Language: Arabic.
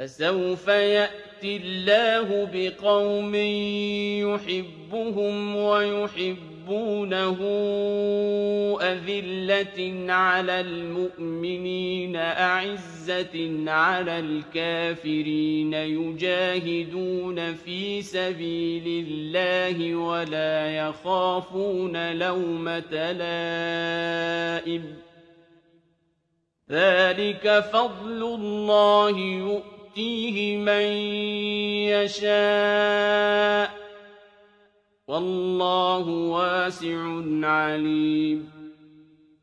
فَسَوْفَ يَأْتِي اللَّهُ بِقَوْمٍ يُحِبُّهُمْ وَيُحِبُّونَهُ أَذِلَّةٍ عَلَى الْمُؤْمِنِينَ أَعِزَّةٍ عَلَى الْكَافِرِينَ يُجَاهِدُونَ فِي سَبِيلِ اللَّهِ وَلَا يَخَافُونَ لَوْمَةَ لَائِمٍ ۚ. ذَٰلِكَ فَضْلُ اللَّهِ يُؤْتِيهِ مَن يَشَاءُ ۚ. وَاللَّهُ وَاسِعٌ عَلِيمٌ.